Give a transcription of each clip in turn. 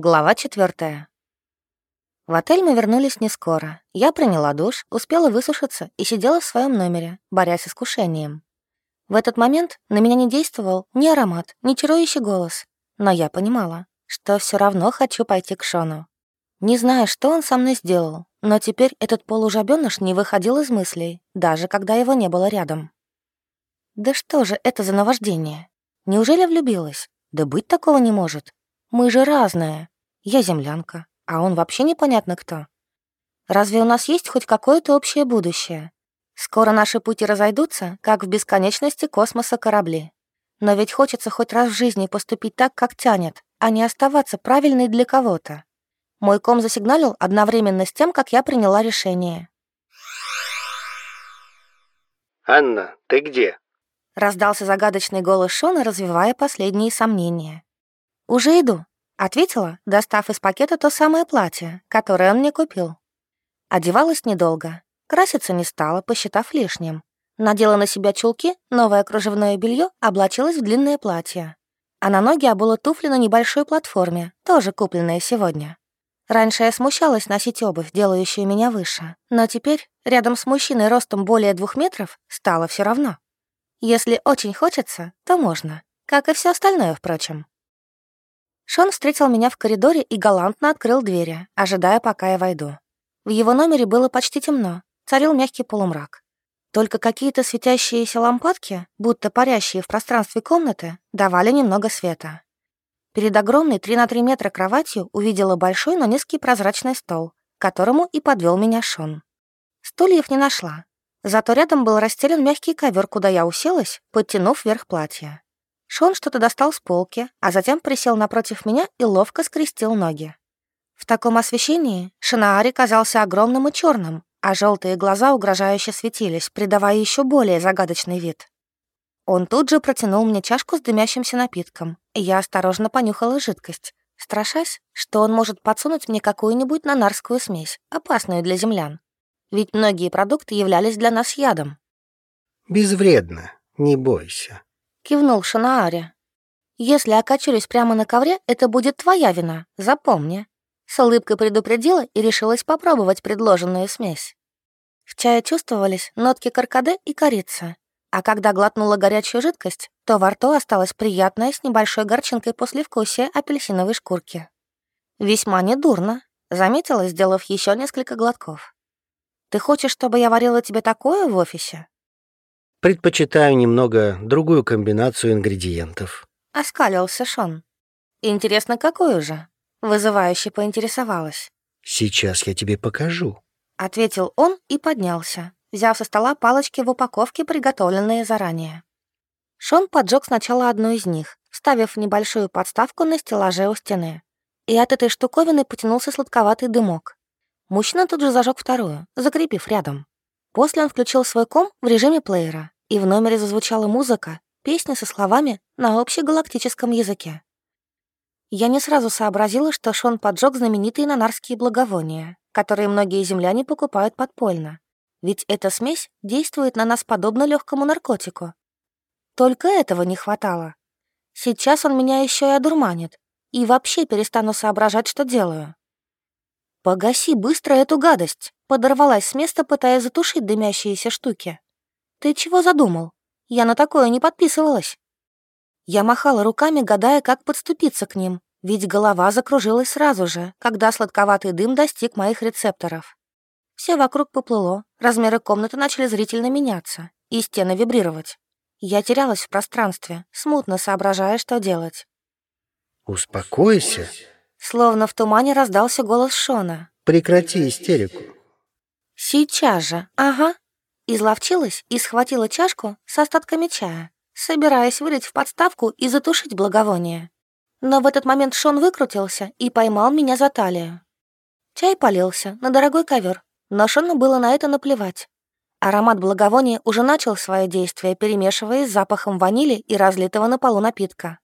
Глава четвертая. В отель мы вернулись не скоро. Я приняла душ, успела высушиться и сидела в своем номере, борясь с искушением. В этот момент на меня не действовал ни аромат, ни чарующий голос. Но я понимала, что все равно хочу пойти к Шону. Не знаю, что он со мной сделал, но теперь этот полужабёныш не выходил из мыслей, даже когда его не было рядом. Да что же это за наваждение? Неужели влюбилась? Да быть такого не может. Мы же разные. Я землянка, а он вообще непонятно кто. Разве у нас есть хоть какое-то общее будущее? Скоро наши пути разойдутся, как в бесконечности космоса корабли. Но ведь хочется хоть раз в жизни поступить так, как тянет, а не оставаться правильной для кого-то. Мой ком засигналил одновременно с тем, как я приняла решение. «Анна, ты где?» Раздался загадочный голос Шона, развивая последние сомнения. «Уже иду», — ответила, достав из пакета то самое платье, которое он мне купил. Одевалась недолго, краситься не стала, посчитав лишним. Надела на себя чулки, новое кружевное белье облачилась в длинное платье. А на ноги обула туфли на небольшой платформе, тоже купленные сегодня. Раньше я смущалась носить обувь, делающую меня выше, но теперь рядом с мужчиной ростом более двух метров стало все равно. Если очень хочется, то можно, как и все остальное, впрочем. Шон встретил меня в коридоре и галантно открыл двери, ожидая, пока я войду. В его номере было почти темно, царил мягкий полумрак. Только какие-то светящиеся лампадки, будто парящие в пространстве комнаты, давали немного света. Перед огромной 3 на 3 метра кроватью увидела большой, но низкий прозрачный стол, к которому и подвел меня Шон. Стульев не нашла. Зато рядом был расстелен мягкий ковер, куда я уселась, подтянув вверх платья. Шон что-то достал с полки, а затем присел напротив меня и ловко скрестил ноги. В таком освещении Шинаари казался огромным и черным, а желтые глаза угрожающе светились, придавая еще более загадочный вид. Он тут же протянул мне чашку с дымящимся напитком, и я осторожно понюхала жидкость, страшась, что он может подсунуть мне какую-нибудь нанарскую смесь, опасную для землян. Ведь многие продукты являлись для нас ядом. «Безвредно, не бойся», кивнул Шанааре. «Если окачусь прямо на ковре, это будет твоя вина, запомни». С улыбкой предупредила и решилась попробовать предложенную смесь. В чае чувствовались нотки каркаде и корицы, а когда глотнула горячую жидкость, то во рту осталась приятная с небольшой горчинкой послевкусия апельсиновой шкурки. «Весьма недурно», — заметила, сделав еще несколько глотков. «Ты хочешь, чтобы я варила тебе такое в офисе?» Предпочитаю немного другую комбинацию ингредиентов. Оскалился Шон. Интересно, какую же? Вызывающе поинтересовалась. Сейчас я тебе покажу. Ответил он и поднялся, взяв со стола палочки в упаковке, приготовленные заранее. Шон поджег сначала одну из них, вставив небольшую подставку на стеллаже у стены. И от этой штуковины потянулся сладковатый дымок. Мужчина тут же зажег вторую, закрепив рядом. После он включил свой ком в режиме плеера, и в номере зазвучала музыка, песня со словами на общегалактическом языке. Я не сразу сообразила, что Шон поджег знаменитые нанарские благовония, которые многие земляне покупают подпольно. Ведь эта смесь действует на нас подобно легкому наркотику. Только этого не хватало. Сейчас он меня еще и одурманит, и вообще перестану соображать, что делаю. «Погаси быстро эту гадость!» Подорвалась с места, пытаясь затушить дымящиеся штуки. «Ты чего задумал? Я на такое не подписывалась». Я махала руками, гадая, как подступиться к ним, ведь голова закружилась сразу же, когда сладковатый дым достиг моих рецепторов. Все вокруг поплыло, размеры комнаты начали зрительно меняться и стены вибрировать. Я терялась в пространстве, смутно соображая, что делать. «Успокойся», Словно в тумане раздался голос Шона. «Прекрати истерику. «Сейчас же, ага». Изловчилась и схватила чашку с остатками чая, собираясь вылить в подставку и затушить благовоние. Но в этот момент Шон выкрутился и поймал меня за талию. Чай полился на дорогой ковер, но Шону было на это наплевать. Аромат благовония уже начал свое действие, перемешиваясь с запахом ванили и разлитого на полу напитка.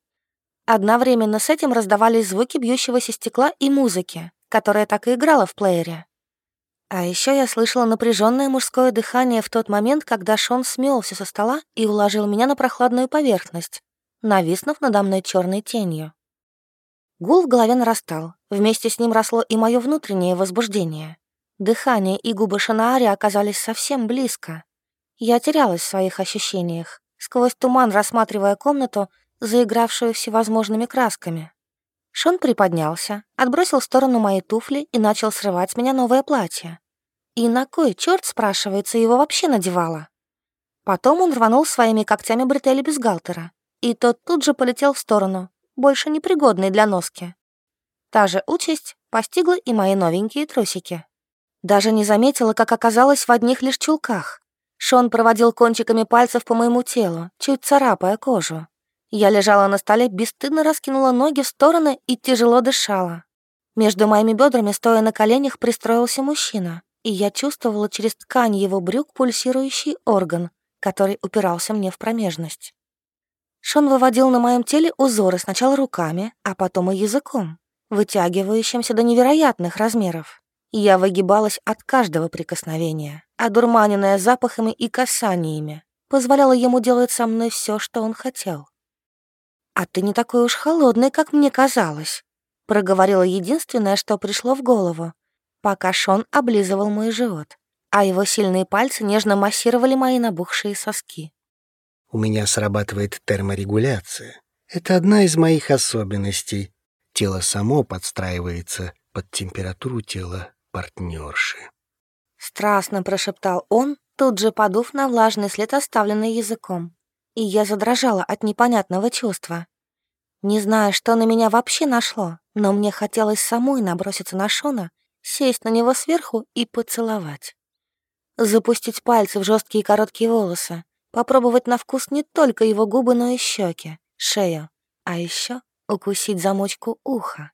Одновременно с этим раздавались звуки бьющегося стекла и музыки, которая так и играла в плеере. А еще я слышала напряженное мужское дыхание в тот момент, когда Шон смел все со стола и уложил меня на прохладную поверхность, нависнув надо мной черной тенью. Гул в голове нарастал, Вместе с ним росло и мое внутреннее возбуждение. Дыхание и губы Шанаари оказались совсем близко. Я терялась в своих ощущениях, сквозь туман рассматривая комнату, заигравшую всевозможными красками. Шон приподнялся, отбросил в сторону мои туфли и начал срывать с меня новое платье. И на кой черт, спрашивается, его вообще надевала? Потом он рванул своими когтями бретели бюстгальтера, и тот тут же полетел в сторону, больше непригодный для носки. Та же участь постигла и мои новенькие трусики. Даже не заметила, как оказалась в одних лишь чулках. Шон проводил кончиками пальцев по моему телу, чуть царапая кожу. Я лежала на столе, бесстыдно раскинула ноги в стороны и тяжело дышала. Между моими бедрами, стоя на коленях, пристроился мужчина, и я чувствовала через ткань его брюк пульсирующий орган, который упирался мне в промежность. Шон выводил на моем теле узоры сначала руками, а потом и языком, вытягивающимся до невероятных размеров. Я выгибалась от каждого прикосновения, одурманенная запахами и касаниями, позволяла ему делать со мной все, что он хотел. «А ты не такой уж холодный, как мне казалось», — проговорила единственное, что пришло в голову, пока Шон облизывал мой живот, а его сильные пальцы нежно массировали мои набухшие соски. У меня срабатывает терморегуляция. Это одна из моих особенностей. Тело само подстраивается под температуру тела партнерши. Страстно прошептал он, тут же подув на влажный след, оставленный языком. И я задрожала от непонятного чувства. Не знаю, что на меня вообще нашло, но мне хотелось самой наброситься на Шона, сесть на него сверху и поцеловать. Запустить пальцы в жесткие короткие волосы, попробовать на вкус не только его губы, но и щеки, шею, а еще укусить замочку уха.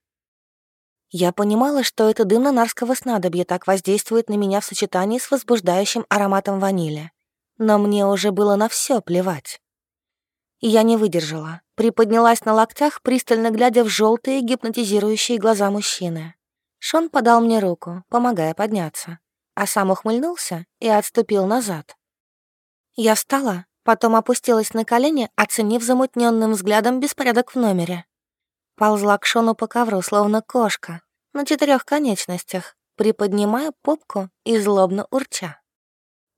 Я понимала, что это дым нанарского снадобья так воздействует на меня в сочетании с возбуждающим ароматом ванили. Но мне уже было на все плевать. Я не выдержала, приподнялась на локтях, пристально глядя в желтые гипнотизирующие глаза мужчины. Шон подал мне руку, помогая подняться, а сам ухмыльнулся и отступил назад. Я встала, потом опустилась на колени, оценив замутненным взглядом беспорядок в номере. Ползла к Шону по ковру, словно кошка, на четырех конечностях, приподнимая попку и злобно урча.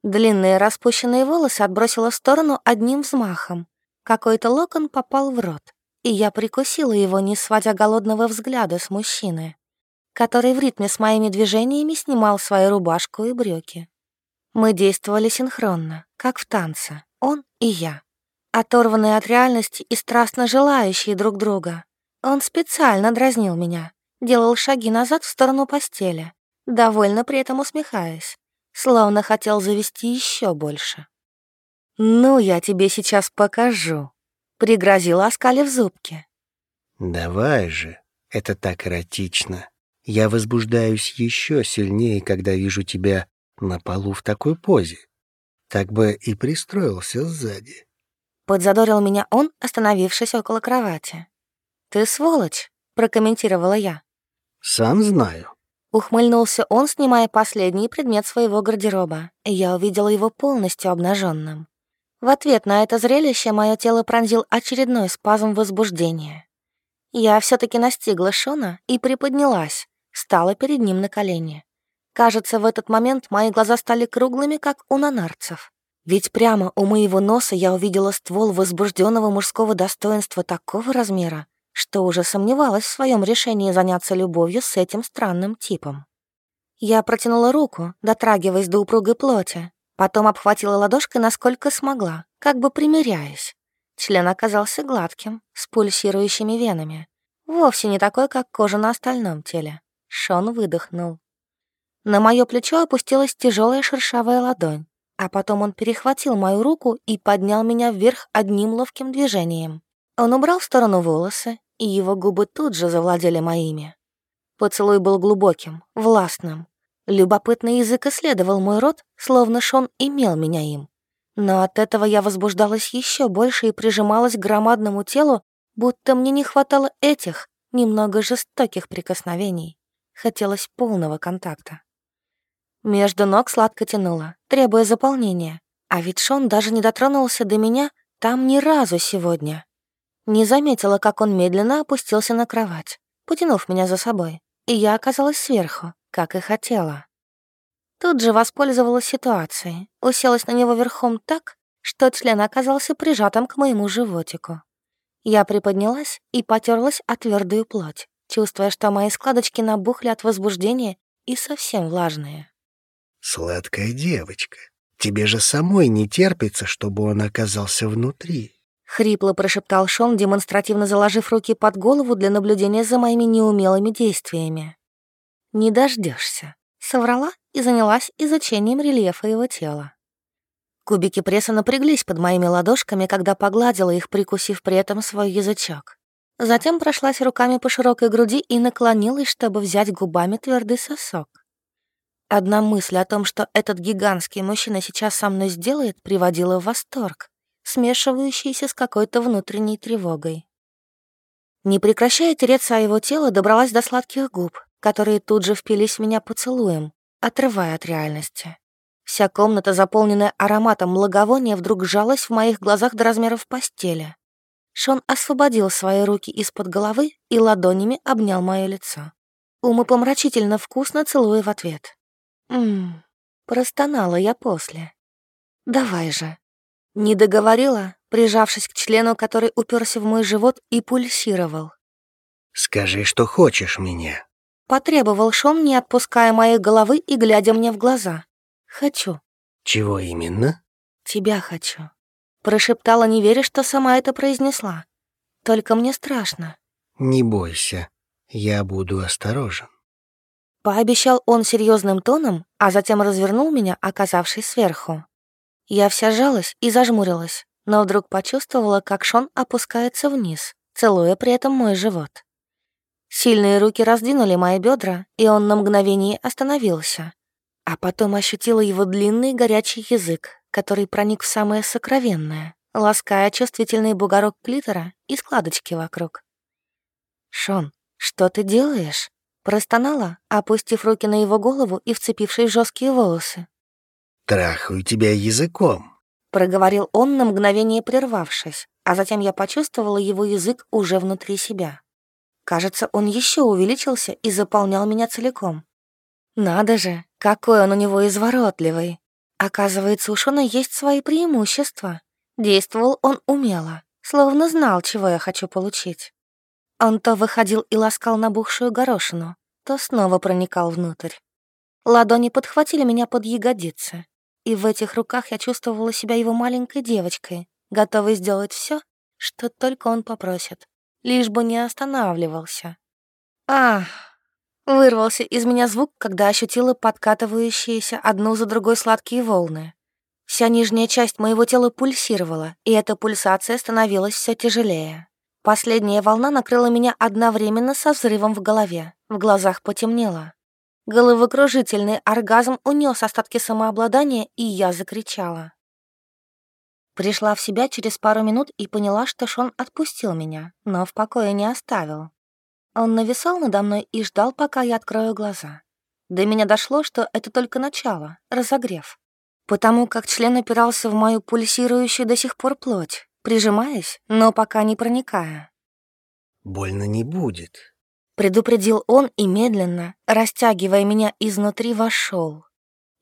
Длинные распущенные волосы отбросила в сторону одним взмахом. Какой-то локон попал в рот, и я прикусила его, не сводя голодного взгляда с мужчины, который в ритме с моими движениями снимал свою рубашку и брюки. Мы действовали синхронно, как в танце, он и я, оторванные от реальности и страстно желающие друг друга. Он специально дразнил меня, делал шаги назад в сторону постели, довольно при этом усмехаясь, словно хотел завести еще больше. «Ну, я тебе сейчас покажу», — пригрозила, оскалив зубки. «Давай же, это так эротично. Я возбуждаюсь еще сильнее, когда вижу тебя на полу в такой позе. Так бы и пристроился сзади». Подзадорил меня он, остановившись около кровати. «Ты сволочь», — прокомментировала я. «Сам знаю». Ухмыльнулся он, снимая последний предмет своего гардероба, и я увидела его полностью обнаженным. В ответ на это зрелище мое тело пронзил очередной спазм возбуждения. Я все таки настигла Шона и приподнялась, стала перед ним на колени. Кажется, в этот момент мои глаза стали круглыми, как у нанарцев. Ведь прямо у моего носа я увидела ствол возбужденного мужского достоинства такого размера, что уже сомневалась в своем решении заняться любовью с этим странным типом. Я протянула руку, дотрагиваясь до упругой плоти, потом обхватила ладошкой, насколько смогла, как бы примиряясь. Член оказался гладким, с пульсирующими венами. Вовсе не такой, как кожа на остальном теле. Шон выдохнул. На мое плечо опустилась тяжелая шершавая ладонь, а потом он перехватил мою руку и поднял меня вверх одним ловким движением. Он убрал в сторону волосы, и его губы тут же завладели моими. Поцелуй был глубоким, властным. Любопытный язык исследовал мой рот, словно Шон имел меня им. Но от этого я возбуждалась еще больше и прижималась к громадному телу, будто мне не хватало этих, немного жестоких прикосновений. Хотелось полного контакта. Между ног сладко тянуло, требуя заполнения. А ведь Шон даже не дотронулся до меня там ни разу сегодня. Не заметила, как он медленно опустился на кровать, потянув меня за собой, и я оказалась сверху, как и хотела. Тут же воспользовалась ситуацией, уселась на него верхом так, что член оказался прижатым к моему животику. Я приподнялась и потерлась о твердую плоть, чувствуя, что мои складочки набухли от возбуждения и совсем влажные. «Сладкая девочка, тебе же самой не терпится, чтобы он оказался внутри». Хрипло прошептал Шон, демонстративно заложив руки под голову для наблюдения за моими неумелыми действиями. «Не дождешься, соврала и занялась изучением рельефа его тела. Кубики пресса напряглись под моими ладошками, когда погладила их, прикусив при этом свой язычок. Затем прошлась руками по широкой груди и наклонилась, чтобы взять губами твердый сосок. Одна мысль о том, что этот гигантский мужчина сейчас со мной сделает, приводила в восторг, смешивающийся с какой-то внутренней тревогой. Не прекращая тереться о его тело, добралась до сладких губ, которые тут же впились в меня поцелуем, отрывая от реальности. Вся комната, заполненная ароматом благовония, вдруг сжалась в моих глазах до размеров постели. Шон освободил свои руки из-под головы и ладонями обнял мое лицо. Умопомрачительно вкусно целуя в ответ. «Ммм, простонала я после. Давай же». Не договорила, прижавшись к члену, который уперся в мой живот и пульсировал. «Скажи, что хочешь меня». Потребовал Шон, не отпуская моей головы и глядя мне в глаза. «Хочу». «Чего именно?» «Тебя хочу». Прошептала, не веря, что сама это произнесла. «Только мне страшно». «Не бойся, я буду осторожен». Пообещал он серьезным тоном, а затем развернул меня, оказавшись сверху. Я вся жалась и зажмурилась, но вдруг почувствовала, как Шон опускается вниз, целуя при этом мой живот. Сильные руки раздвинули мои бедра, и он на мгновение остановился, а потом ощутила его длинный горячий язык, который проник в самое сокровенное, лаская чувствительный бугорок клитора и складочки вокруг. «Шон, что ты делаешь?» Простонала, опустив руки на его голову и вцепившись в жесткие волосы. «Трахаю тебя языком», — проговорил он на мгновение прервавшись, а затем я почувствовала его язык уже внутри себя. Кажется, он еще увеличился и заполнял меня целиком. Надо же, какой он у него изворотливый. Оказывается, у Шона есть свои преимущества. Действовал он умело, словно знал, чего я хочу получить. Он то выходил и ласкал набухшую горошину, то снова проникал внутрь. Ладони подхватили меня под ягодицы, и в этих руках я чувствовала себя его маленькой девочкой, готовой сделать все, что только он попросит, лишь бы не останавливался. Ах! Вырвался из меня звук, когда ощутила подкатывающиеся одну за другой сладкие волны. Вся нижняя часть моего тела пульсировала, и эта пульсация становилась все тяжелее. Последняя волна накрыла меня одновременно со взрывом в голове. В глазах потемнело. Головокружительный оргазм унес остатки самообладания, и я закричала. Пришла в себя через пару минут и поняла, что Шон отпустил меня, но в покое не оставил. Он нависал надо мной и ждал, пока я открою глаза. До меня дошло, что это только начало, разогрев. Потому как член опирался в мою пульсирующую до сих пор плоть, прижимаясь, но пока не проникая. «Больно не будет», — предупредил он и медленно, растягивая меня изнутри, вошел.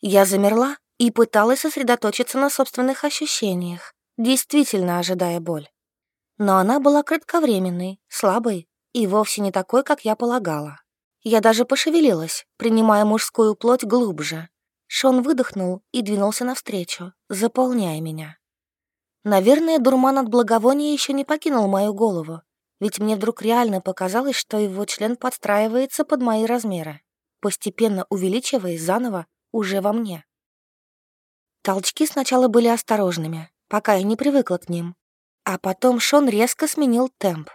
Я замерла и пыталась сосредоточиться на собственных ощущениях, действительно ожидая боль. Но она была кратковременной, слабой и вовсе не такой, как я полагала. Я даже пошевелилась, принимая мужскую плоть глубже. Шон выдохнул и двинулся навстречу, заполняя меня. Наверное, дурман от благовония еще не покинул мою голову, ведь мне вдруг реально показалось, что его член подстраивается под мои размеры, постепенно увеличиваясь заново уже во мне. Толчки сначала были осторожными, пока я не привыкла к ним, а потом Шон резко сменил темп.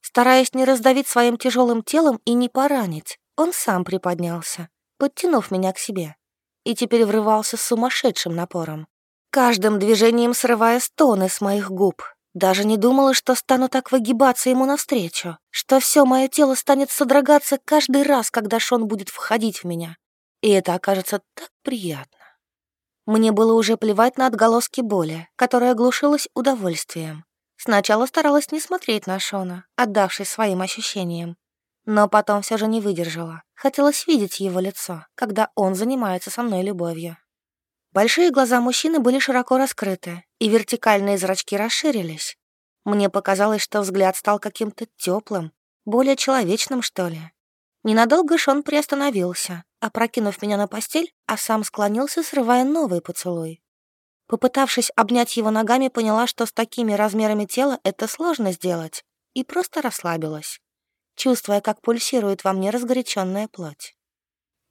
Стараясь не раздавить своим тяжелым телом и не поранить, он сам приподнялся, подтянув меня к себе, и теперь врывался с сумасшедшим напором, каждым движением срывая стоны с моих губ. Даже не думала, что стану так выгибаться ему навстречу, что все мое тело станет содрогаться каждый раз, когда Шон будет входить в меня. И это окажется так приятно. Мне было уже плевать на отголоски боли, которая глушилась удовольствием. Сначала старалась не смотреть на Шона, отдавшись своим ощущениям. Но потом все же не выдержала. Хотелось видеть его лицо, когда он занимается со мной любовью. Большие глаза мужчины были широко раскрыты, и вертикальные зрачки расширились. Мне показалось, что взгляд стал каким-то теплым, более человечным, что ли. Ненадолго Шон приостановился, опрокинув меня на постель, а сам склонился, срывая новый поцелуй. Попытавшись обнять его ногами, поняла, что с такими размерами тела это сложно сделать, и просто расслабилась, чувствуя, как пульсирует во мне разгоряченная плоть.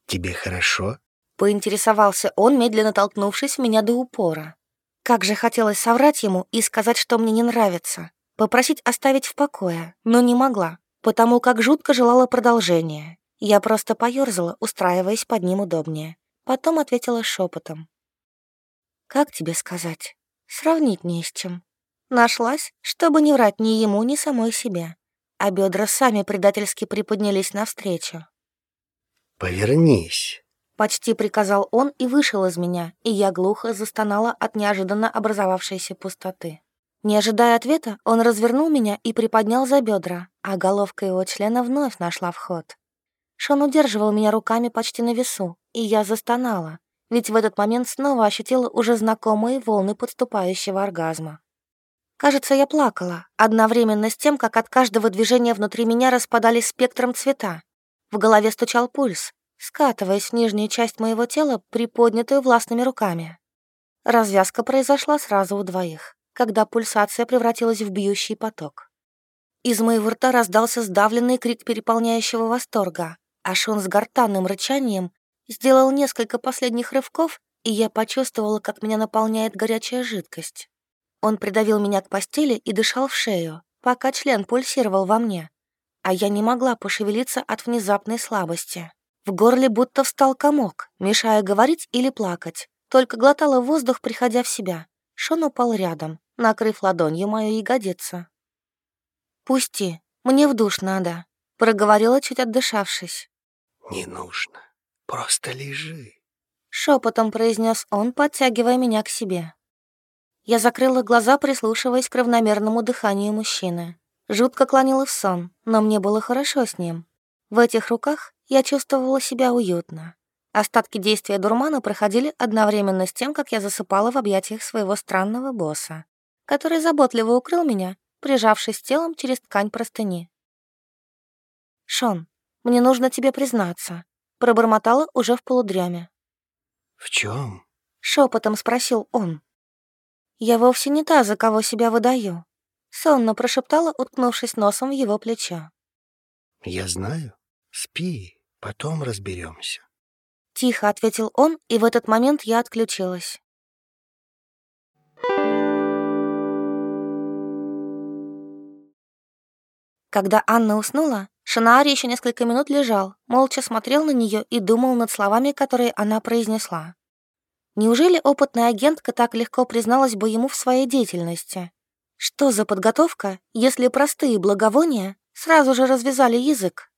«Тебе хорошо?» — поинтересовался он, медленно толкнувшись в меня до упора. Как же хотелось соврать ему и сказать, что мне не нравится, попросить оставить в покое, но не могла, потому как жутко желала продолжения. Я просто поёрзала, устраиваясь под ним удобнее. Потом ответила шепотом. «Как тебе сказать? Сравнить не с чем. Нашлась, чтобы не врать ни ему, ни самой себе. А бедра сами предательски приподнялись навстречу. «Повернись», — почти приказал он и вышел из меня, и я глухо застонала от неожиданно образовавшейся пустоты. Не ожидая ответа, он развернул меня и приподнял за бедра, а головка его члена вновь нашла вход. Шон удерживал меня руками почти на весу, и я застонала, ведь в этот момент снова ощутила уже знакомые волны подступающего оргазма. Кажется, я плакала, одновременно с тем, как от каждого движения внутри меня распадались спектром цвета. В голове стучал пульс, скатываясь в нижнюю часть моего тела, приподнятую властными руками. Развязка произошла сразу у двоих когда пульсация превратилась в бьющий поток. Из моего рта раздался сдавленный крик переполняющего восторга, а Шон с гортанным рычанием сделал несколько последних рывков, и я почувствовала, как меня наполняет горячая жидкость. Он придавил меня к постели и дышал в шею, пока член пульсировал во мне, а я не могла пошевелиться от внезапной слабости. В горле будто встал комок, мешая говорить или плакать, только глотала воздух, приходя в себя. Шон упал рядом, накрыв ладонью мою ягодицу. «Пусти, мне в душ надо», — проговорила, чуть отдышавшись. «Не нужно, просто лежи», — шепотом произнес он, подтягивая меня к себе. Я закрыла глаза, прислушиваясь к равномерному дыханию мужчины. Жутко клонила в сон, но мне было хорошо с ним. В этих руках я чувствовала себя уютно. Остатки действия дурмана проходили одновременно с тем, как я засыпала в объятиях своего странного босса, который заботливо укрыл меня, прижавшись телом через ткань простыни. «Шон, мне нужно тебе признаться», — пробормотала уже в полудреме. «В чем? шепотом спросил он. «Я вовсе не та, за кого себя выдаю», — сонно прошептала, уткнувшись носом в его плечо. «Я знаю. Спи, потом разберемся. Тихо ответил он, и в этот момент я отключилась. Когда Анна уснула, Шинаари еще несколько минут лежал, молча смотрел на нее и думал над словами, которые она произнесла. Неужели опытная агентка так легко призналась бы ему в своей деятельности? Что за подготовка, если простые благовония сразу же развязали язык?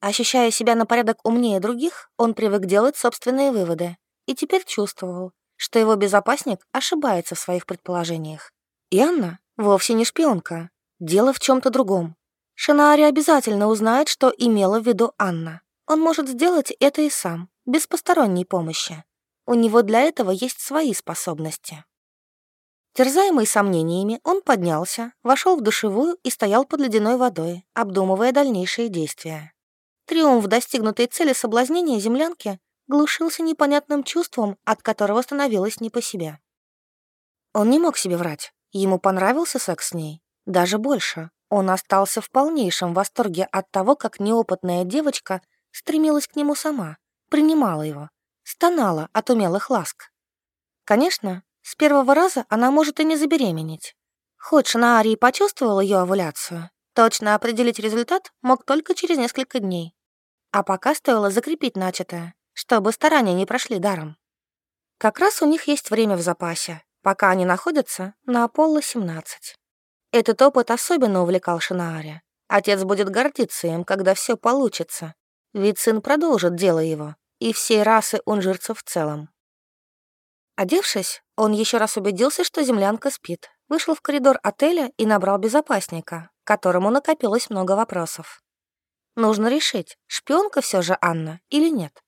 Ощущая себя на порядок умнее других, он привык делать собственные выводы и теперь чувствовал, что его безопасник ошибается в своих предположениях. И Анна вовсе не шпионка. Дело в чем то другом. Шинаари обязательно узнает, что имела в виду Анна. Он может сделать это и сам, без посторонней помощи. У него для этого есть свои способности. Терзаемый сомнениями, он поднялся, вошел в душевую и стоял под ледяной водой, обдумывая дальнейшие действия. Триумф достигнутой цели соблазнения землянки глушился непонятным чувством, от которого становилось не по себе. Он не мог себе врать. Ему понравился секс с ней. Даже больше. Он остался в полнейшем восторге от того, как неопытная девочка стремилась к нему сама, принимала его, стонала от умелых ласк. Конечно, с первого раза она может и не забеременеть. Хоть Шанаари почувствовал ее овуляцию, точно определить результат мог только через несколько дней. А пока стоило закрепить начатое, чтобы старания не прошли даром. Как раз у них есть время в запасе, пока они находятся на Аполло-17. Этот опыт особенно увлекал Шинааре. Отец будет гордиться им, когда все получится, ведь сын продолжит дело его и всей расы унжирцев в целом. Одевшись, он еще раз убедился, что землянка спит, вышел в коридор отеля и набрал безопасника, которому накопилось много вопросов. Нужно решить, шпионка все же Анна или нет.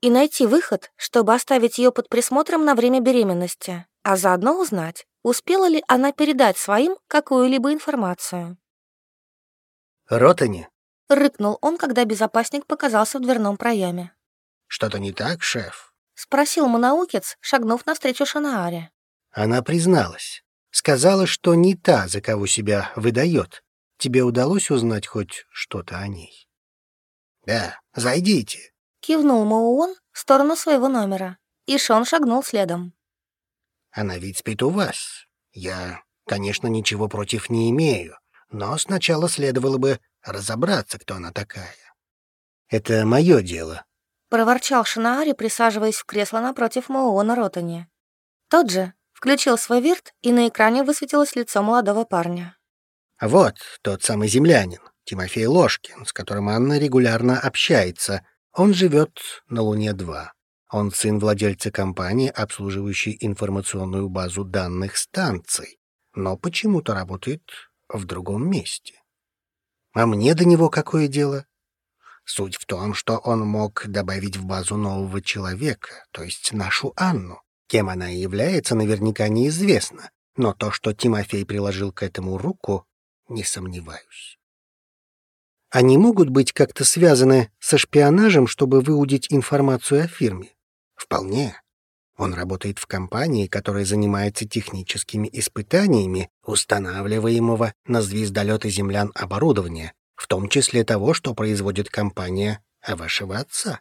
И найти выход, чтобы оставить ее под присмотром на время беременности, а заодно узнать, успела ли она передать своим какую-либо информацию. «Ротани?» — рыкнул он, когда безопасник показался в дверном проеме. «Что-то не так, шеф?» — спросил Манаукец, шагнув навстречу Шанааре. Она призналась. Сказала, что не та, за кого себя выдает. Тебе удалось узнать хоть что-то о ней? «Да, зайдите», — кивнул Моуон в сторону своего номера, и Шон шагнул следом. «Она ведь спит у вас. Я, конечно, ничего против не имею, но сначала следовало бы разобраться, кто она такая. Это мое дело», — проворчал Шинаари, присаживаясь в кресло напротив Моуона Ротани. Тот же включил свой вирт, и на экране высветилось лицо молодого парня. «Вот тот самый землянин, Тимофей Ложкин, с которым Анна регулярно общается. Он живет на Луне-2. Он сын владельца компании, обслуживающей информационную базу данных станций, но почему-то работает в другом месте. А мне до него какое дело? Суть в том, что он мог добавить в базу нового человека, то есть нашу Анну. Кем она является, наверняка неизвестно, но то, что Тимофей приложил к этому руку, не сомневаюсь. Они могут быть как-то связаны со шпионажем, чтобы выудить информацию о фирме? Вполне. Он работает в компании, которая занимается техническими испытаниями устанавливаемого на звездолеты землян оборудования, в том числе того, что производит компания вашего отца.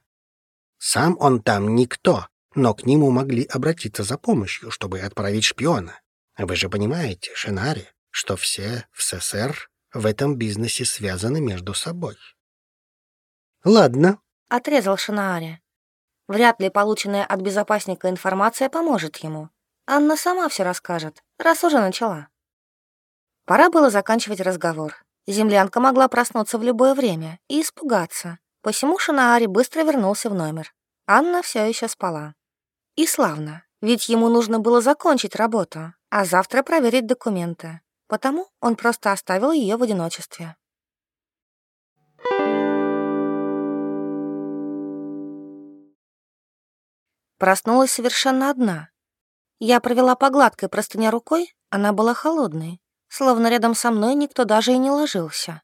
Сам он там никто, но к нему могли обратиться за помощью, чтобы отправить шпиона. Вы же понимаете, Шинари, что все в СССР в этом бизнесе связаны между собой. «Ладно», — отрезал Шинаари. «Вряд ли полученная от безопасника информация поможет ему. Анна сама все расскажет, раз уже начала». Пора было заканчивать разговор. Землянка могла проснуться в любое время и испугаться, посему Шинаари быстро вернулся в номер. Анна все еще спала. И славно, ведь ему нужно было закончить работу, а завтра проверить документы потому он просто оставил ее в одиночестве. Проснулась совершенно одна. Я провела по гладкой простыне рукой, она была холодной, словно рядом со мной никто даже и не ложился.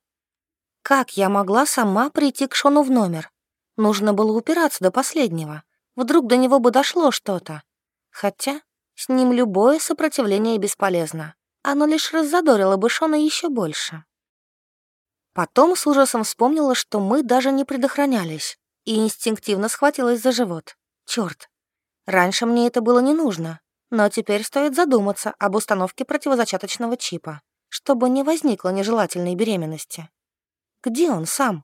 Как я могла сама прийти к Шону в номер? Нужно было упираться до последнего. Вдруг до него бы дошло что-то. Хотя с ним любое сопротивление бесполезно оно лишь раззадорило бы Шона еще больше. Потом с ужасом вспомнила, что мы даже не предохранялись, и инстинктивно схватилась за живот. Черт, раньше мне это было не нужно, но теперь стоит задуматься об установке противозачаточного чипа, чтобы не возникло нежелательной беременности. Где он сам?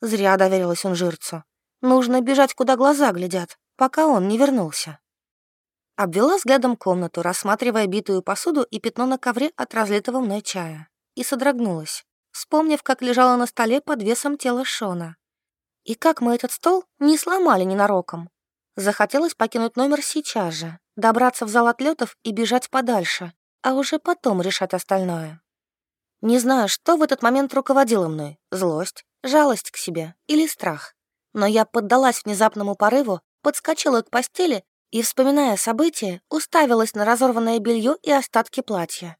Зря доверилась он жирцу. Нужно бежать, куда глаза глядят, пока он не вернулся. Обвела взглядом комнату, рассматривая битую посуду и пятно на ковре от разлитого мной чая. И содрогнулась, вспомнив, как лежала на столе под весом тела Шона. И как мы этот стол не сломали ненароком. Захотелось покинуть номер сейчас же, добраться в зал отлетов и бежать подальше, а уже потом решать остальное. Не знаю, что в этот момент руководило мной — злость, жалость к себе или страх. Но я поддалась внезапному порыву, подскочила к постели и, вспоминая события, уставилась на разорванное белье и остатки платья.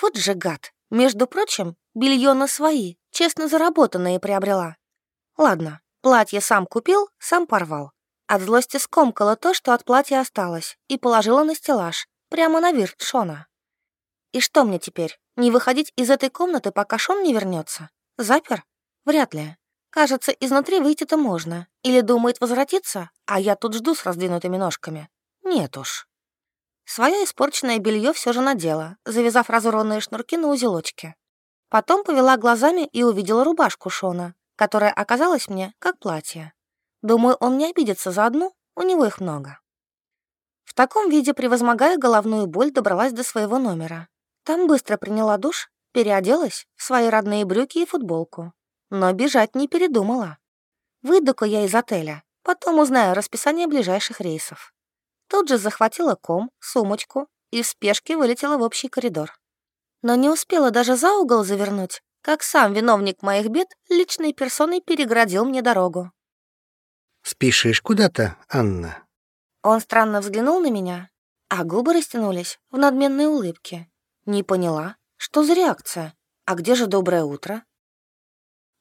Вот же гад! Между прочим, белье на свои, честно заработанные приобрела. Ладно, платье сам купил, сам порвал. От злости скомкала то, что от платья осталось, и положила на стеллаж, прямо на вирт Шона. И что мне теперь, не выходить из этой комнаты, пока Шон не вернется? Запер? Вряд ли. Кажется, изнутри выйти-то можно. Или думает возвратиться, а я тут жду с раздвинутыми ножками. Нет уж. Свое испорченное белье все же надела, завязав разорванные шнурки на узелочке. Потом повела глазами и увидела рубашку Шона, которая оказалась мне как платье. Думаю, он не обидится за одну, у него их много. В таком виде, превозмогая головную боль, добралась до своего номера. Там быстро приняла душ, переоделась в свои родные брюки и футболку но бежать не передумала. Выйду-ка я из отеля, потом узнаю расписание ближайших рейсов. Тут же захватила ком, сумочку и в спешке вылетела в общий коридор. Но не успела даже за угол завернуть, как сам виновник моих бед личной персоной переградил мне дорогу. «Спешишь куда-то, Анна?» Он странно взглянул на меня, а губы растянулись в надменной улыбке. Не поняла, что за реакция? А где же доброе утро?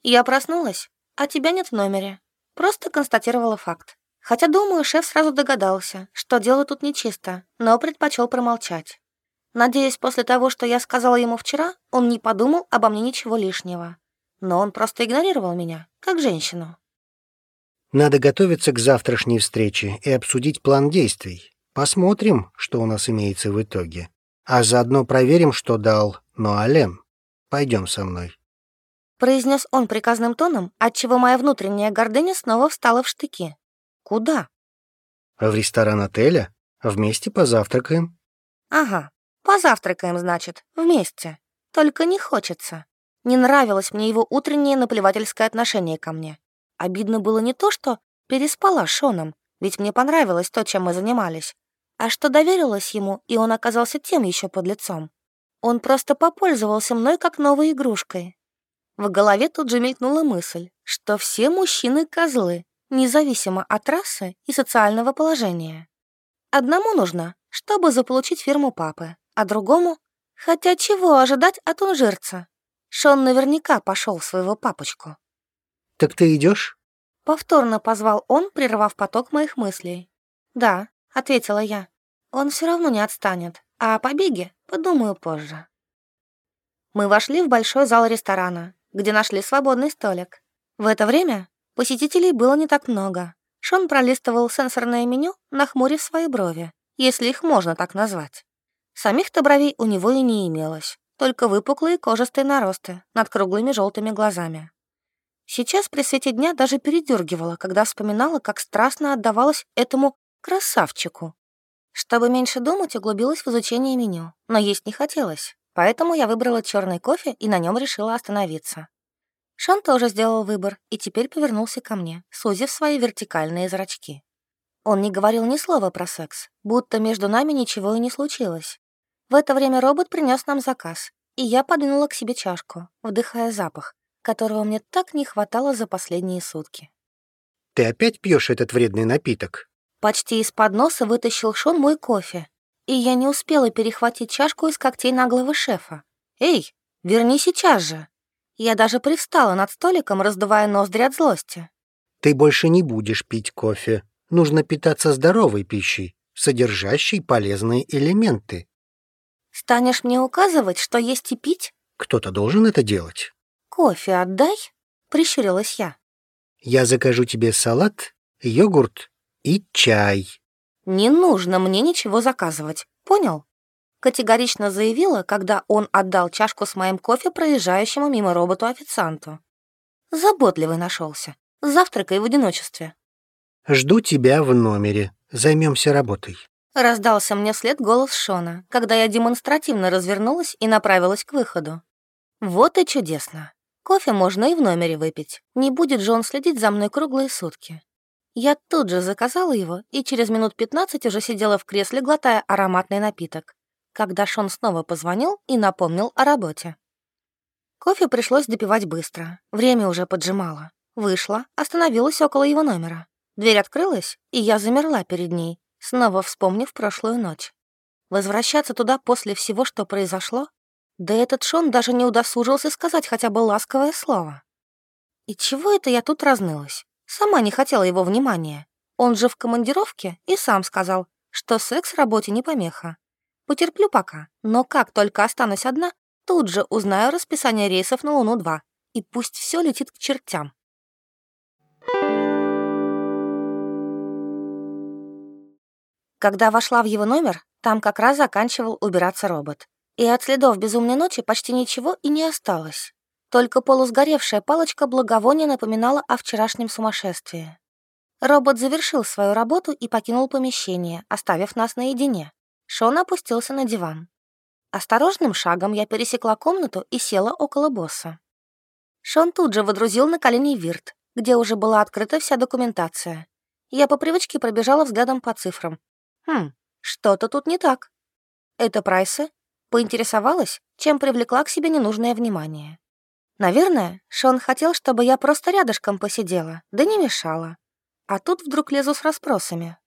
Я проснулась, а тебя нет в номере. Просто констатировала факт. Хотя, думаю, шеф сразу догадался, что дело тут нечисто, но предпочел промолчать. Надеюсь, после того, что я сказала ему вчера, он не подумал обо мне ничего лишнего. Но он просто игнорировал меня, как женщину. Надо готовиться к завтрашней встрече и обсудить план действий. Посмотрим, что у нас имеется в итоге. А заодно проверим, что дал Ноален. Пойдем со мной. Произнес он приказным тоном, отчего моя внутренняя гордыня снова встала в штыки. Куда? В ресторан отеля. Вместе позавтракаем. Ага, позавтракаем, значит, вместе. Только не хочется. Не нравилось мне его утреннее наплевательское отношение ко мне. Обидно было не то, что переспала с Шоном, ведь мне понравилось то, чем мы занимались, а что доверилась ему, и он оказался тем еще под лицом. Он просто попользовался мной как новой игрушкой. В голове тут же мелькнула мысль, что все мужчины — козлы, независимо от расы и социального положения. Одному нужно, чтобы заполучить фирму папы, а другому... Хотя чего ожидать от унжирца? Шон наверняка пошел в своего папочку. «Так ты идешь? Повторно позвал он, прервав поток моих мыслей. «Да», — ответила я. «Он все равно не отстанет, а о побеге подумаю позже». Мы вошли в большой зал ресторана, где нашли свободный столик. В это время Посетителей было не так много. Шон пролистывал сенсорное меню, нахмурив свои брови, если их можно так назвать. Самих-то бровей у него и не имелось, только выпуклые кожистые наросты над круглыми желтыми глазами. Сейчас при свете дня даже передергивала, когда вспоминала, как страстно отдавалась этому красавчику. Чтобы меньше думать, углубилась в изучение меню, но есть не хотелось, поэтому я выбрала черный кофе и на нем решила остановиться. Шан тоже сделал выбор и теперь повернулся ко мне, сузив свои вертикальные зрачки. Он не говорил ни слова про секс, будто между нами ничего и не случилось. В это время робот принес нам заказ, и я подвинула к себе чашку, вдыхая запах, которого мне так не хватало за последние сутки. «Ты опять пьешь этот вредный напиток?» Почти из-под носа вытащил Шон мой кофе, и я не успела перехватить чашку из когтей наглого шефа. «Эй, верни сейчас же!» Я даже привстала над столиком, раздувая ноздри от злости. «Ты больше не будешь пить кофе. Нужно питаться здоровой пищей, содержащей полезные элементы». «Станешь мне указывать, что есть и пить?» «Кто-то должен это делать». «Кофе отдай?» — прищурилась я. «Я закажу тебе салат, йогурт и чай». «Не нужно мне ничего заказывать, понял?» категорично заявила, когда он отдал чашку с моим кофе проезжающему мимо роботу-официанту. Заботливый нашелся. Завтракай в одиночестве. «Жду тебя в номере. Займемся работой». Раздался мне вслед голос Шона, когда я демонстративно развернулась и направилась к выходу. Вот и чудесно. Кофе можно и в номере выпить. Не будет же он следить за мной круглые сутки. Я тут же заказала его и через минут пятнадцать уже сидела в кресле, глотая ароматный напиток когда Шон снова позвонил и напомнил о работе. Кофе пришлось допивать быстро, время уже поджимало. Вышла, остановилась около его номера. Дверь открылась, и я замерла перед ней, снова вспомнив прошлую ночь. Возвращаться туда после всего, что произошло? Да этот Шон даже не удосужился сказать хотя бы ласковое слово. И чего это я тут разнылась? Сама не хотела его внимания. Он же в командировке и сам сказал, что секс работе не помеха. Потерплю пока, но как только останусь одна, тут же узнаю расписание рейсов на Луну-2, и пусть все летит к чертям. Когда вошла в его номер, там как раз заканчивал убираться робот. И от следов безумной ночи почти ничего и не осталось. Только полусгоревшая палочка благовония напоминала о вчерашнем сумасшествии. Робот завершил свою работу и покинул помещение, оставив нас наедине. Шон опустился на диван. Осторожным шагом я пересекла комнату и села около босса. Шон тут же водрузил на колени вирт, где уже была открыта вся документация. Я по привычке пробежала взглядом по цифрам. Хм, что-то тут не так. Это прайсы? Поинтересовалась, чем привлекла к себе ненужное внимание. Наверное, Шон хотел, чтобы я просто рядышком посидела, да не мешала. А тут вдруг лезу с расспросами.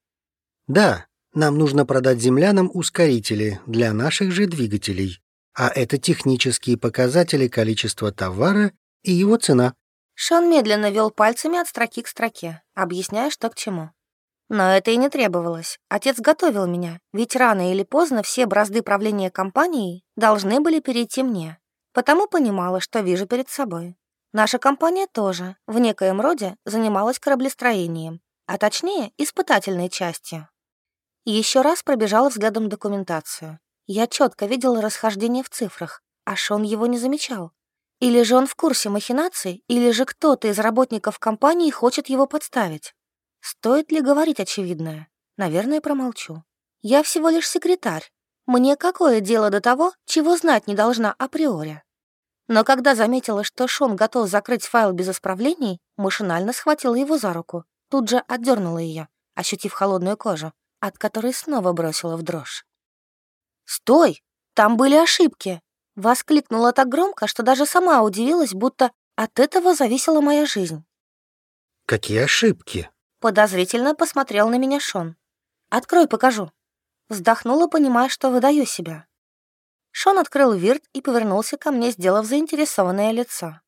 Да, нам нужно продать землянам ускорители для наших же двигателей. А это технические показатели количества товара и его цена. Шон медленно вел пальцами от строки к строке, объясняя, что к чему. Но это и не требовалось. Отец готовил меня, ведь рано или поздно все бразды правления компанией должны были перейти мне. Потому понимала, что вижу перед собой. Наша компания тоже, в некоем роде, занималась кораблестроением, а точнее, испытательной частью. Еще раз пробежала взглядом документацию. Я четко видела расхождение в цифрах, а Шон его не замечал. Или же он в курсе махинаций, или же кто-то из работников компании хочет его подставить. Стоит ли говорить очевидное? Наверное, промолчу. Я всего лишь секретарь. Мне какое дело до того, чего знать не должна априори? Но когда заметила, что Шон готов закрыть файл без исправлений, машинально схватила его за руку, тут же отдернула ее, ощутив холодную кожу, от которой снова бросила в дрожь. «Стой! Там были ошибки!» Воскликнула так громко, что даже сама удивилась, будто от этого зависела моя жизнь. «Какие ошибки?» Подозрительно посмотрел на меня Шон. «Открой, покажу». Вздохнула, понимая, что выдаю себя. Шон открыл вирт и повернулся ко мне, сделав заинтересованное лицо.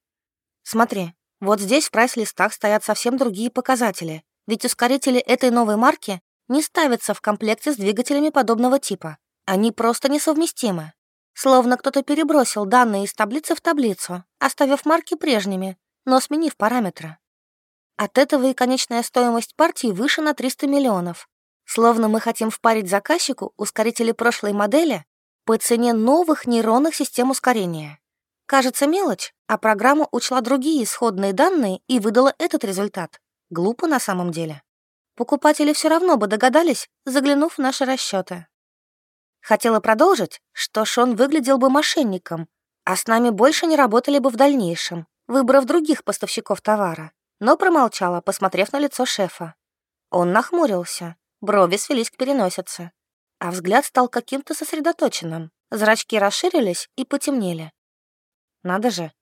«Смотри, вот здесь в прайс-листах стоят совсем другие показатели, ведь ускорители этой новой марки не ставятся в комплекте с двигателями подобного типа. Они просто несовместимы. Словно кто-то перебросил данные из таблицы в таблицу, оставив марки прежними, но сменив параметры. От этого и конечная стоимость партии выше на 300 миллионов. Словно мы хотим впарить заказчику ускорители прошлой модели по цене новых нейронных систем ускорения. Кажется мелочь, а программа учла другие исходные данные и выдала этот результат. Глупо на самом деле. Покупатели все равно бы догадались, заглянув в наши расчеты. Хотела продолжить, что Шон выглядел бы мошенником, а с нами больше не работали бы в дальнейшем, выбрав других поставщиков товара, но промолчала, посмотрев на лицо шефа. Он нахмурился, брови свелись к переносице, а взгляд стал каким-то сосредоточенным, зрачки расширились и потемнели. Надо же,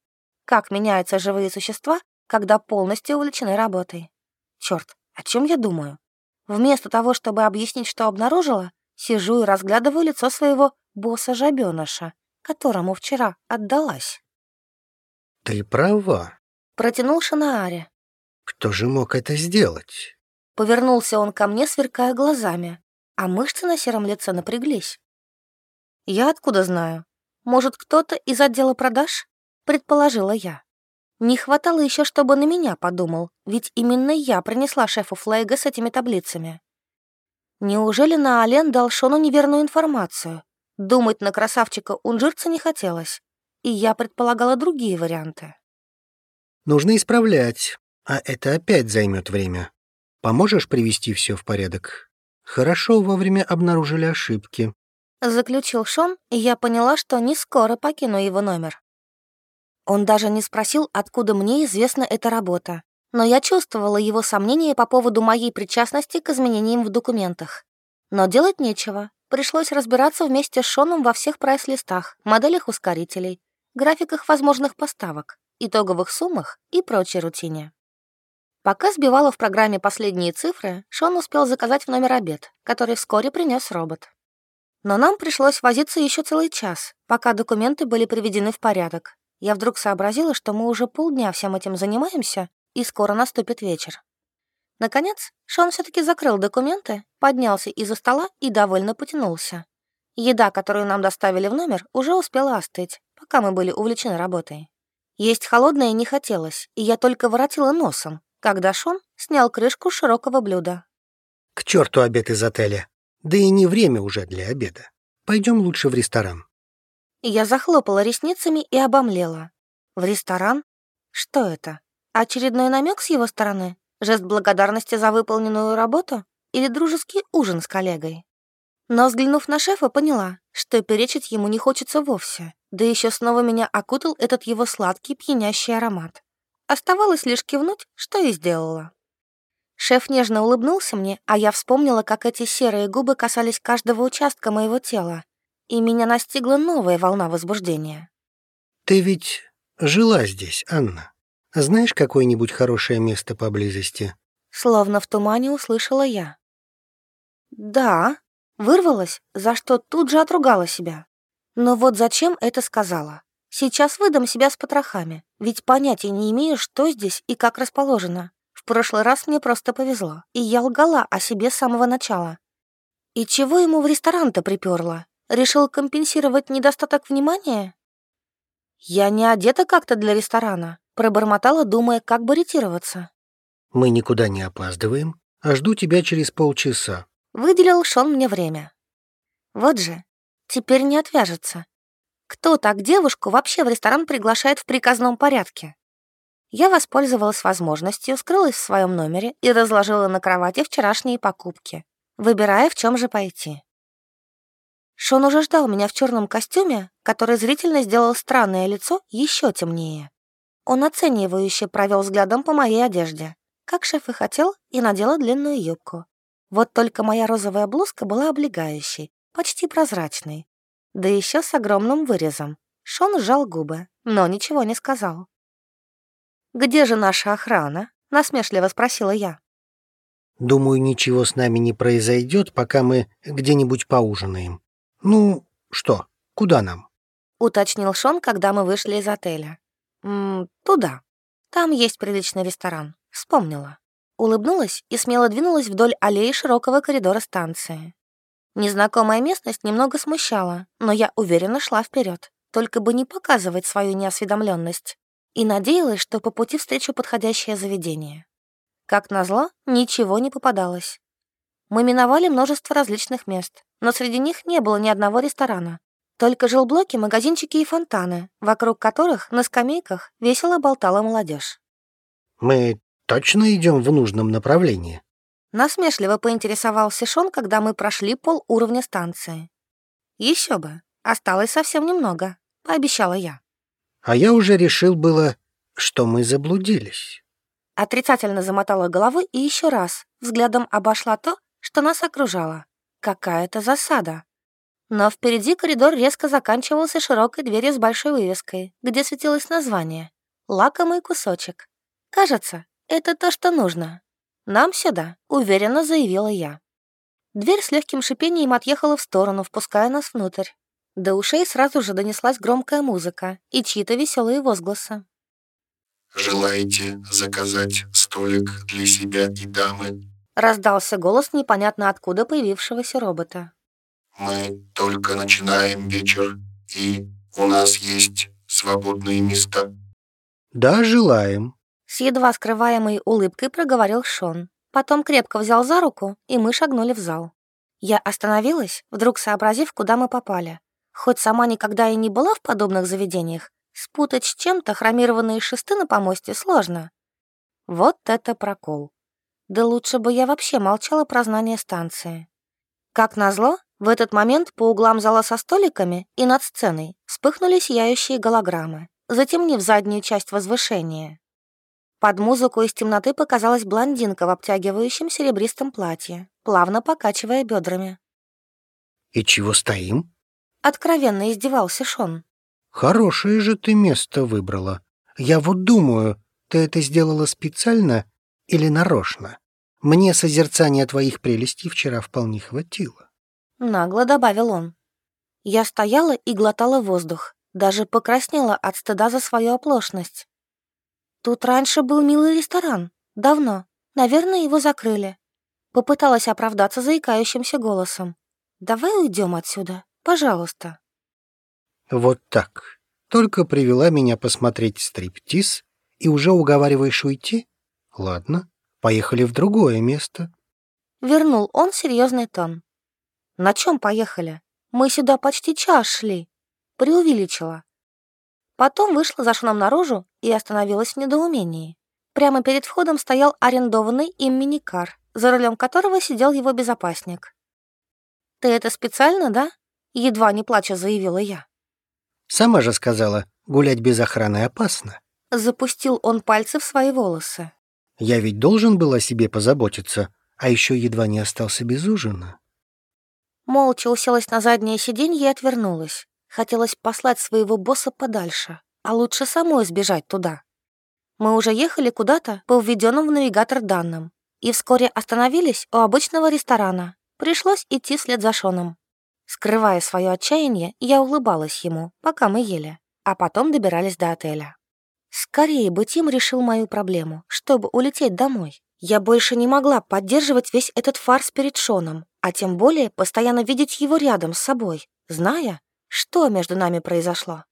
как меняются живые существа, когда полностью увлечены работой. Черт, о чем я думаю? Вместо того, чтобы объяснить, что обнаружила, Сижу и разглядываю лицо своего босса-жабёныша, которому вчера отдалась. «Ты права», — протянул Шанааре. «Кто же мог это сделать?» Повернулся он ко мне, сверкая глазами, а мышцы на сером лице напряглись. «Я откуда знаю? Может, кто-то из отдела продаж?» — предположила я. Не хватало еще, чтобы на меня подумал, ведь именно я принесла шефу Флейга с этими таблицами. Неужели Наолен дал Шону неверную информацию? Думать на красавчика Унжирца не хотелось, и я предполагала другие варианты. Нужно исправлять, а это опять займет время. Поможешь привести все в порядок? Хорошо вовремя обнаружили ошибки. Заключил Шон, и я поняла, что не скоро покину его номер. Он даже не спросил, откуда мне известна эта работа, но я чувствовала его сомнения по поводу моей причастности к изменениям в документах. Но делать нечего. Пришлось разбираться вместе с Шоном во всех прайс-листах, моделях ускорителей, графиках возможных поставок, итоговых суммах и прочей рутине. Пока сбивала в программе последние цифры, Шон успел заказать в номер обед, который вскоре принес робот. Но нам пришлось возиться еще целый час, пока документы были приведены в порядок. Я вдруг сообразила, что мы уже полдня всем этим занимаемся, и скоро наступит вечер. Наконец, Шон все таки закрыл документы, поднялся из-за стола и довольно потянулся. Еда, которую нам доставили в номер, уже успела остыть, пока мы были увлечены работой. Есть холодное не хотелось, и я только воротила носом, когда Шон снял крышку широкого блюда. «К черту обед из отеля! Да и не время уже для обеда. Пойдем лучше в ресторан». Я захлопала ресницами и обомлела. «В ресторан? Что это? Очередной намек с его стороны? Жест благодарности за выполненную работу? Или дружеский ужин с коллегой? Но, взглянув на шефа, поняла, что перечить ему не хочется вовсе. Да еще снова меня окутал этот его сладкий, пьянящий аромат. Оставалось лишь кивнуть, что и сделала. Шеф нежно улыбнулся мне, а я вспомнила, как эти серые губы касались каждого участка моего тела, и меня настигла новая волна возбуждения. «Ты ведь жила здесь, Анна. Знаешь какое-нибудь хорошее место поблизости?» Словно в тумане услышала я. «Да», вырвалась, за что тут же отругала себя. Но вот зачем это сказала? Сейчас выдам себя с потрохами, ведь понятия не имею, что здесь и как расположено. В прошлый раз мне просто повезло, и я лгала о себе с самого начала. И чего ему в ресторан-то приперло? Решил компенсировать недостаток внимания? Я не одета как-то для ресторана, пробормотала, думая, как баритироваться. Мы никуда не опаздываем, а жду тебя через полчаса. Выделил Шон мне время. Вот же, теперь не отвяжется. Кто так девушку вообще в ресторан приглашает в приказном порядке? Я воспользовалась возможностью, скрылась в своем номере и разложила на кровати вчерашние покупки выбирая, в чем же пойти. Шон уже ждал меня в черном костюме, который зрительно сделал странное лицо еще темнее. Он оценивающе провел взглядом по моей одежде, как шеф и хотел, и надела длинную юбку. Вот только моя розовая блузка была облегающей, почти прозрачной, да еще с огромным вырезом. Шон сжал губы, но ничего не сказал. «Где же наша охрана?» — насмешливо спросила я. Думаю, ничего с нами не произойдет, пока мы где-нибудь поужинаем. Ну, что, куда нам? Уточнил Шон, когда мы вышли из отеля. М -м, туда. Там есть приличный ресторан. Вспомнила. Улыбнулась и смело двинулась вдоль аллеи широкого коридора станции. Незнакомая местность немного смущала, но я уверенно шла вперед, только бы не показывать свою неосведомленность. И надеялась, что по пути встречу подходящее заведение. Как назло, ничего не попадалось. Мы миновали множество различных мест, но среди них не было ни одного ресторана. Только жилблоки, магазинчики и фонтаны, вокруг которых на скамейках весело болтала молодежь. «Мы точно идем в нужном направлении?» Насмешливо поинтересовался Шон, когда мы прошли пол уровня станции. Еще бы, осталось совсем немного, пообещала я. А я уже решил было, что мы заблудились. Отрицательно замотала головой и еще раз взглядом обошла то, что нас окружало. Какая-то засада. Но впереди коридор резко заканчивался широкой дверью с большой вывеской, где светилось название «Лакомый кусочек». «Кажется, это то, что нужно. Нам сюда», — уверенно заявила я. Дверь с легким шипением отъехала в сторону, впуская нас внутрь. До ушей сразу же донеслась громкая музыка и чьи-то веселые возгласы. «Желаете заказать столик для себя и дамы?» Раздался голос непонятно откуда появившегося робота. «Мы только начинаем вечер, и у нас есть свободные места». «Да, желаем», — с едва скрываемой улыбкой проговорил Шон. Потом крепко взял за руку, и мы шагнули в зал. Я остановилась, вдруг сообразив, куда мы попали. Хоть сама никогда и не была в подобных заведениях, Спутать с чем-то хромированные шесты на помосте сложно. Вот это прокол. Да лучше бы я вообще молчала про знание станции. Как назло, в этот момент по углам зала со столиками и над сценой вспыхнули сияющие голограммы, затемнив заднюю часть возвышения. Под музыку из темноты показалась блондинка в обтягивающем серебристом платье, плавно покачивая бедрами. «И чего стоим?» Откровенно издевался Шон. Хорошее же ты место выбрала. Я вот думаю, ты это сделала специально или нарочно? Мне созерцания твоих прелестей вчера вполне хватило. Нагло добавил он. Я стояла и глотала воздух, даже покраснела от стыда за свою оплошность. Тут раньше был милый ресторан. Давно. Наверное, его закрыли. Попыталась оправдаться заикающимся голосом. «Давай уйдем отсюда, пожалуйста». Вот так. Только привела меня посмотреть стриптиз и уже уговариваешь уйти? Ладно, поехали в другое место. Вернул он серьезный тон. На чем поехали? Мы сюда почти час шли. Преувеличила. Потом вышла за шоном наружу и остановилась в недоумении. Прямо перед входом стоял арендованный им миникар, за рулем которого сидел его безопасник. «Ты это специально, да?» Едва не плача заявила я. Сама же сказала, гулять без охраны опасно. Запустил он пальцы в свои волосы. Я ведь должен был о себе позаботиться, а еще едва не остался без ужина. Молча уселась на заднее сиденье и отвернулась. Хотелось послать своего босса подальше. А лучше самой сбежать туда. Мы уже ехали куда-то по введенным в навигатор данным и вскоре остановились у обычного ресторана. Пришлось идти вслед за Шоном. Скрывая свое отчаяние, я улыбалась ему, пока мы ели, а потом добирались до отеля. Скорее бы Тим решил мою проблему, чтобы улететь домой. Я больше не могла поддерживать весь этот фарс перед Шоном, а тем более постоянно видеть его рядом с собой, зная, что между нами произошло.